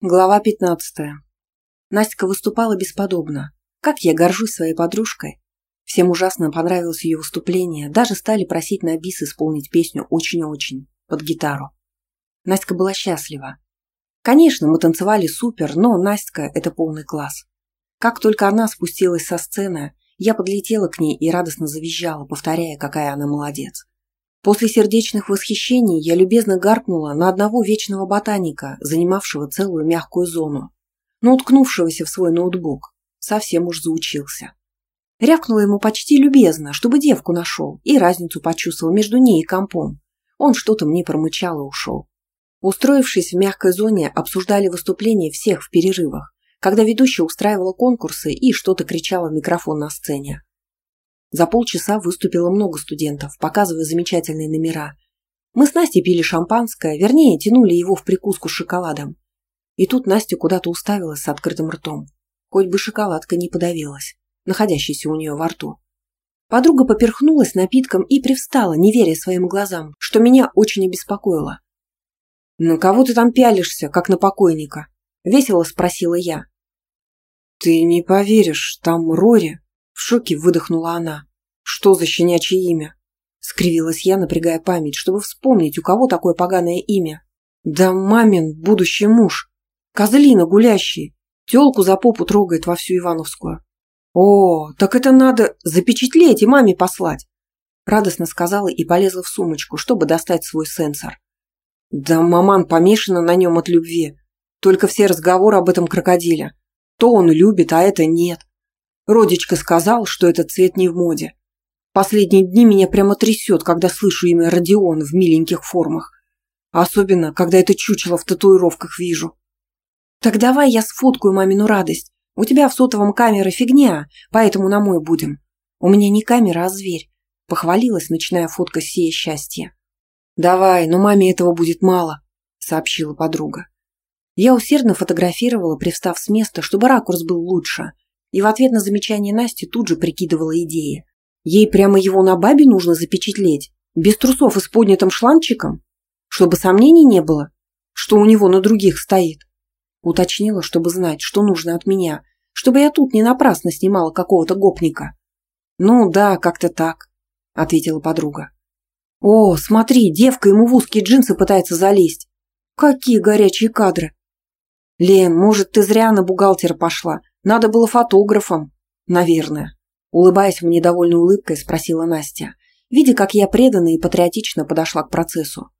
Глава 15. Настя выступала бесподобно. Как я горжусь своей подружкой. Всем ужасно понравилось ее выступление, даже стали просить на бис исполнить песню очень-очень, под гитару. Настя была счастлива. Конечно, мы танцевали супер, но Настя – это полный класс. Как только она спустилась со сцены, я подлетела к ней и радостно завизжала, повторяя, какая она молодец. После сердечных восхищений я любезно гаркнула на одного вечного ботаника, занимавшего целую мягкую зону, но уткнувшегося в свой ноутбук. Совсем уж заучился. Рявкнула ему почти любезно, чтобы девку нашел, и разницу почувствовал между ней и компом. Он что-то мне промычал и ушел. Устроившись в мягкой зоне, обсуждали выступления всех в перерывах, когда ведущая устраивала конкурсы и что-то кричала в микрофон на сцене. За полчаса выступило много студентов, показывая замечательные номера. Мы с Настей пили шампанское, вернее, тянули его в прикуску с шоколадом. И тут Настя куда-то уставилась с открытым ртом. Хоть бы шоколадка не подавилась, находящаяся у нее во рту. Подруга поперхнулась напитком и привстала, не веря своим глазам, что меня очень обеспокоило. «На кого ты там пялишься, как на покойника?» – весело спросила я. «Ты не поверишь, там Рори», в шоке выдохнула она. Что за щенячье имя? Скривилась я, напрягая память, чтобы вспомнить, у кого такое поганое имя. Да мамин будущий муж. Козлина гулящий. Телку за попу трогает во всю Ивановскую. О, так это надо запечатлеть и маме послать. Радостно сказала и полезла в сумочку, чтобы достать свой сенсор. Да маман помешана на нем от любви. Только все разговоры об этом крокодиле. То он любит, а это нет. Родичка сказал, что этот цвет не в моде. Последние дни меня прямо трясет, когда слышу имя Родион в миленьких формах. Особенно, когда это чучело в татуировках вижу. Так давай я сфоткаю мамину радость. У тебя в сотовом камера фигня, поэтому на мой будем. У меня не камера, а зверь. Похвалилась, начиная фотка сея счастья. Давай, но маме этого будет мало, сообщила подруга. Я усердно фотографировала, привстав с места, чтобы ракурс был лучше – и в ответ на замечание Насти тут же прикидывала идеи. Ей прямо его на бабе нужно запечатлеть, без трусов и с поднятым шланчиком, чтобы сомнений не было, что у него на других стоит. Уточнила, чтобы знать, что нужно от меня, чтобы я тут не напрасно снимала какого-то гопника. «Ну да, как-то так», — ответила подруга. «О, смотри, девка ему в узкие джинсы пытается залезть. Какие горячие кадры!» «Лен, может, ты зря на бухгалтера пошла. Надо было фотографом, наверное. Улыбаясь мне довольной улыбкой, спросила Настя, видя, как я преданно и патриотично подошла к процессу.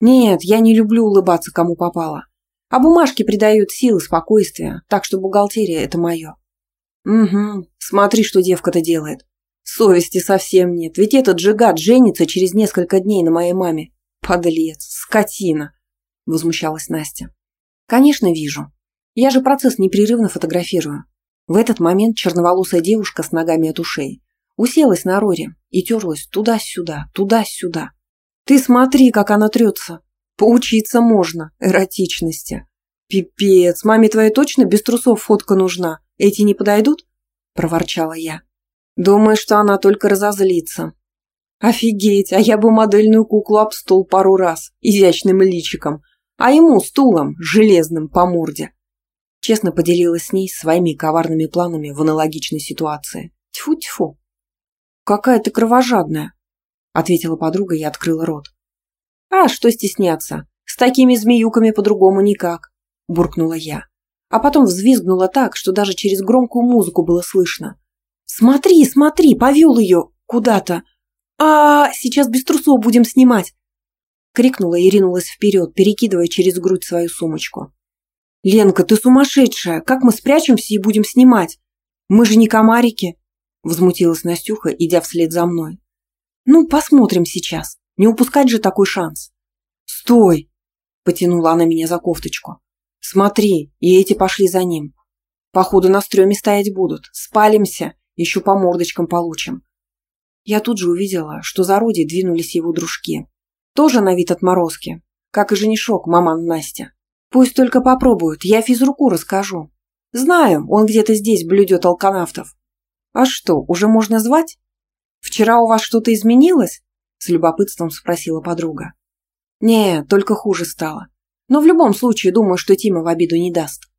Нет, я не люблю улыбаться, кому попало. А бумажки придают силы, спокойствия, так что бухгалтерия – это мое. Угу, смотри, что девка-то делает. Совести совсем нет, ведь этот же женится через несколько дней на моей маме. Подлец, скотина, возмущалась Настя. Конечно, вижу. Я же процесс непрерывно фотографирую. В этот момент черноволосая девушка с ногами от ушей уселась на роре и терлась туда-сюда, туда-сюда. Ты смотри, как она трется. Поучиться можно, эротичности. Пипец, маме твоей точно без трусов фотка нужна. Эти не подойдут? Проворчала я. Думаю, что она только разозлится. Офигеть, а я бы модельную куклу об стол пару раз, изящным личиком, а ему стулом, железным по морде. Честно поделилась с ней своими коварными планами в аналогичной ситуации. Тьфу-тьфу. «Какая ты кровожадная!» – ответила подруга и открыла рот. «А что стесняться? С такими змеюками по-другому никак!» – буркнула я. А потом взвизгнула так, что даже через громкую музыку было слышно. «Смотри, смотри, повел ее куда-то! а, -а, -а сейчас без трусов будем снимать!» Крикнула и ринулась вперед, перекидывая через грудь свою сумочку. «Ленка, ты сумасшедшая! Как мы спрячемся и будем снимать? Мы же не комарики!» Возмутилась Настюха, идя вслед за мной. «Ну, посмотрим сейчас. Не упускать же такой шанс!» «Стой!» – потянула она меня за кофточку. «Смотри, и эти пошли за ним. Походу на стреме стоять будут. Спалимся, еще по мордочкам получим». Я тут же увидела, что за Роди двинулись его дружки. Тоже на вид отморозки, как и женишок маман Настя. Пусть только попробуют, я физруку расскажу. Знаю, он где-то здесь блюдет алканавтов. А что, уже можно звать? Вчера у вас что-то изменилось? С любопытством спросила подруга. Не, только хуже стало. Но в любом случае думаю, что Тима в обиду не даст.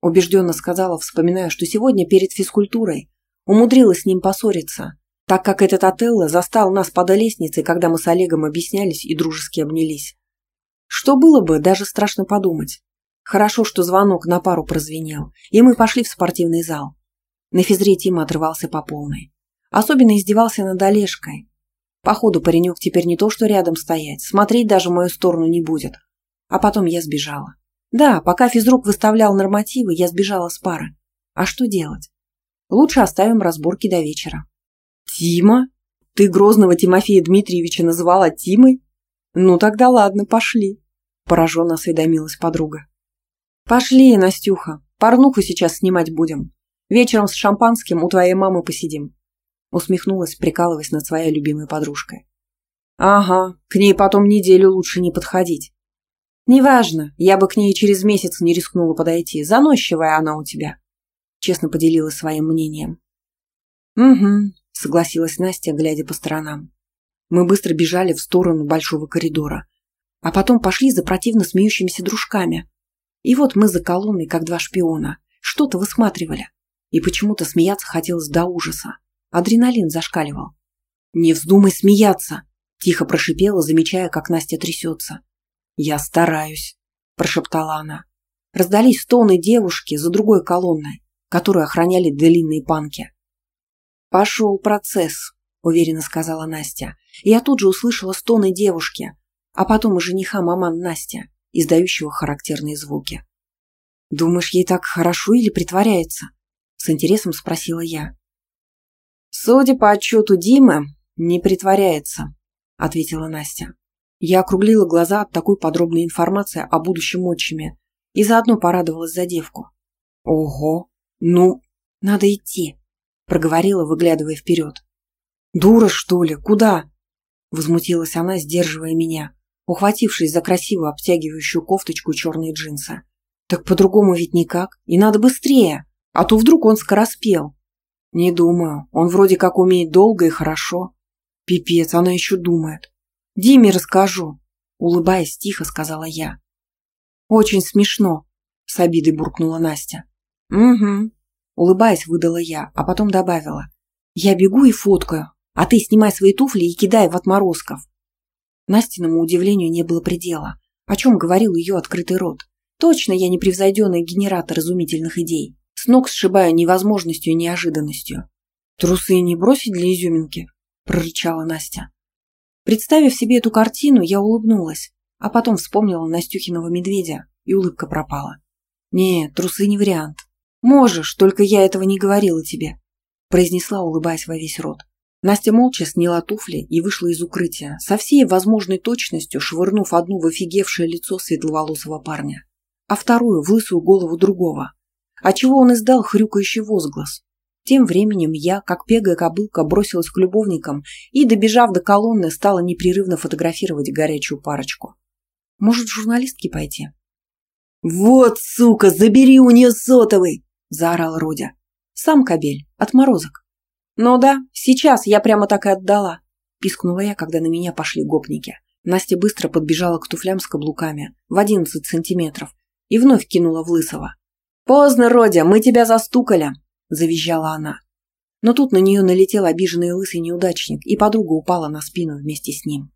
Убежденно сказала, вспоминая, что сегодня перед физкультурой умудрилась с ним поссориться, так как этот Отелло застал нас под лестницей, когда мы с Олегом объяснялись и дружески обнялись. Что было бы, даже страшно подумать. Хорошо, что звонок на пару прозвенел, и мы пошли в спортивный зал. На физре Тима отрывался по полной. Особенно издевался над Олежкой. Походу, паренек теперь не то что рядом стоять, смотреть даже в мою сторону не будет. А потом я сбежала. Да, пока физрук выставлял нормативы, я сбежала с пары. А что делать? Лучше оставим разборки до вечера. Тима? Ты грозного Тимофея Дмитриевича называла Тимой? Ну тогда ладно, пошли. Пораженно осведомилась подруга. Пошли, Настюха, порнуху сейчас снимать будем. Вечером с шампанским у твоей мамы посидим. Усмехнулась, прикалываясь над своей любимой подружкой. Ага, к ней потом неделю лучше не подходить. Неважно, я бы к ней через месяц не рискнула подойти. Заносчивая она у тебя. Честно поделилась своим мнением. Угу, согласилась Настя, глядя по сторонам. Мы быстро бежали в сторону большого коридора, а потом пошли за противно смеющимися дружками. И вот мы за колонной, как два шпиона, что-то высматривали. И почему-то смеяться хотелось до ужаса. Адреналин зашкаливал. «Не вздумай смеяться!» – тихо прошипела, замечая, как Настя трясется. «Я стараюсь», – прошептала она. Раздались стоны девушки за другой колонной, которую охраняли длинные панки. «Пошел процесс», – уверенно сказала Настя. И я тут же услышала стоны девушки, а потом и жениха маман Настя, издающего характерные звуки. «Думаешь, ей так хорошо или притворяется?» – с интересом спросила я. «Судя по отчету Димы, не притворяется», – ответила Настя. Я округлила глаза от такой подробной информации о будущем отчиме и заодно порадовалась за девку. «Ого! Ну, надо идти», – проговорила, выглядывая вперед. «Дура, что ли? Куда?» – возмутилась она, сдерживая меня, ухватившись за красивую обтягивающую кофточку черные джинсы. «Так по-другому ведь никак, и надо быстрее, а то вдруг он скороспел». «Не думаю, он вроде как умеет долго и хорошо». «Пипец, она еще думает. Диме расскажу», – улыбаясь тихо, сказала я. «Очень смешно», – с обидой буркнула Настя. «Угу», – улыбаясь, выдала я, а потом добавила. «Я бегу и фоткаю, а ты снимай свои туфли и кидай в отморозков». Настиному удивлению не было предела, о чем говорил ее открытый рот. Точно я не превзойденный генератор изумительных идей, с ног сшибая невозможностью и неожиданностью. «Трусы не бросить для изюминки?» – прорычала Настя. Представив себе эту картину, я улыбнулась, а потом вспомнила Настюхиного медведя, и улыбка пропала. «Нет, трусы не вариант. Можешь, только я этого не говорила тебе», произнесла, улыбаясь во весь рот. Настя молча сняла туфли и вышла из укрытия, со всей возможной точностью швырнув одну в офигевшее лицо светловолосого парня, а вторую в лысую голову другого, отчего он издал хрюкающий возглас, тем временем я, как пегая кобылка, бросилась к любовникам и, добежав до колонны, стала непрерывно фотографировать горячую парочку. Может, в журналистки пойти? «Вот, сука, забери у нее сотовый!» – заорал Родя. «Сам кобель, отморозок». «Ну да, сейчас я прямо так и отдала», – пискнула я, когда на меня пошли гопники. Настя быстро подбежала к туфлям с каблуками в одиннадцать сантиметров и вновь кинула в лысого. «Поздно, Родя, мы тебя застукали!» завизжала она. Но тут на нее налетел обиженный лысый неудачник, и подруга упала на спину вместе с ним.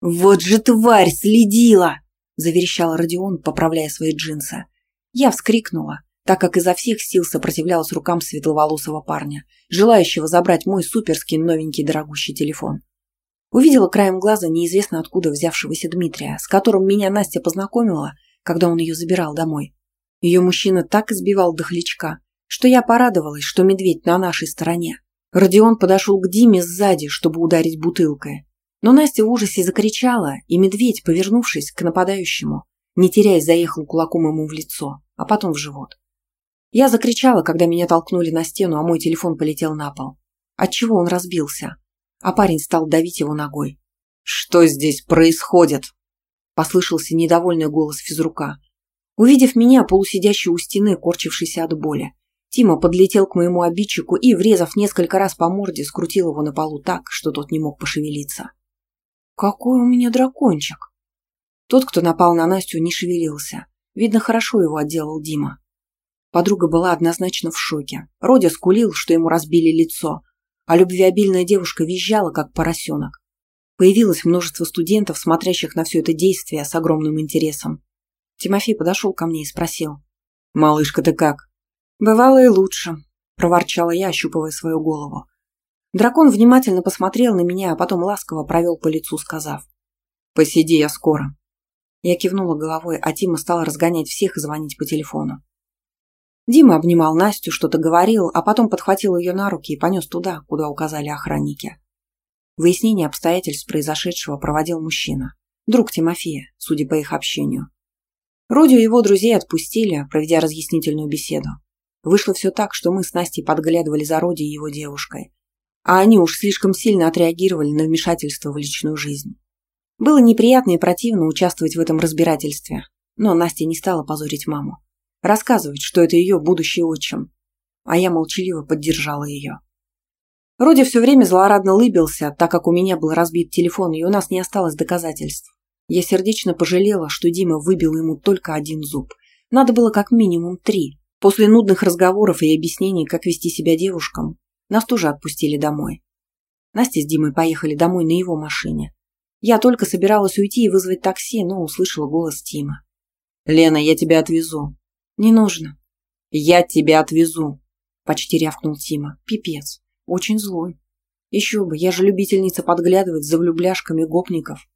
«Вот же тварь следила!» – заверещал Родион, поправляя свои джинсы. Я вскрикнула, так как изо всех сил сопротивлялась рукам светловолосого парня, желающего забрать мой суперский новенький дорогущий телефон. Увидела краем глаза неизвестно откуда взявшегося Дмитрия, с которым меня Настя познакомила, когда он ее забирал домой. Ее мужчина так избивал дохлячка, что я порадовалась, что медведь на нашей стороне. Родион подошел к Диме сзади, чтобы ударить бутылкой. Но Настя в ужасе закричала, и медведь, повернувшись к нападающему, не теряясь, заехал кулаком ему в лицо, а потом в живот. Я закричала, когда меня толкнули на стену, а мой телефон полетел на пол. Отчего он разбился? А парень стал давить его ногой. «Что здесь происходит?» Послышался недовольный голос физрука. Увидев меня, полусидящий у стены, корчившийся от боли, Тима подлетел к моему обидчику и, врезав несколько раз по морде, скрутил его на полу так, что тот не мог пошевелиться. «Какой у меня дракончик!» Тот, кто напал на Настю, не шевелился. Видно, хорошо его отделал Дима. Подруга была однозначно в шоке. Родя скулил, что ему разбили лицо, а любвеобильная девушка визжала, как поросенок. Появилось множество студентов, смотрящих на все это действие с огромным интересом. Тимофей подошел ко мне и спросил. «Малышка, ты как?» «Бывало и лучше», – проворчала я, ощупывая свою голову. Дракон внимательно посмотрел на меня, а потом ласково провел по лицу, сказав. «Посиди, я скоро». Я кивнула головой, а Тима стал разгонять всех и звонить по телефону. Дима обнимал Настю, что-то говорил, а потом подхватил ее на руки и понес туда, куда указали охранники. Выяснение обстоятельств произошедшего проводил мужчина, друг Тимофея, судя по их общению. Родю его друзей отпустили, проведя разъяснительную беседу. Вышло все так, что мы с Настей подглядывали за Роди и его девушкой. А они уж слишком сильно отреагировали на вмешательство в личную жизнь. Было неприятно и противно участвовать в этом разбирательстве, но Настя не стала позорить маму. Рассказывать, что это ее будущий отчим. А я молчаливо поддержала ее. Роди все время злорадно лыбился, так как у меня был разбит телефон, и у нас не осталось доказательств. Я сердечно пожалела, что Дима выбил ему только один зуб. Надо было как минимум три. После нудных разговоров и объяснений, как вести себя девушкам, нас тоже отпустили домой. Настя с Димой поехали домой на его машине. Я только собиралась уйти и вызвать такси, но услышала голос Тима. «Лена, я тебя отвезу». «Не нужно». «Я тебя отвезу», – почти рявкнул Тима. «Пипец». Очень злой. Еще бы, я же любительница подглядывать за влюбляшками гопников.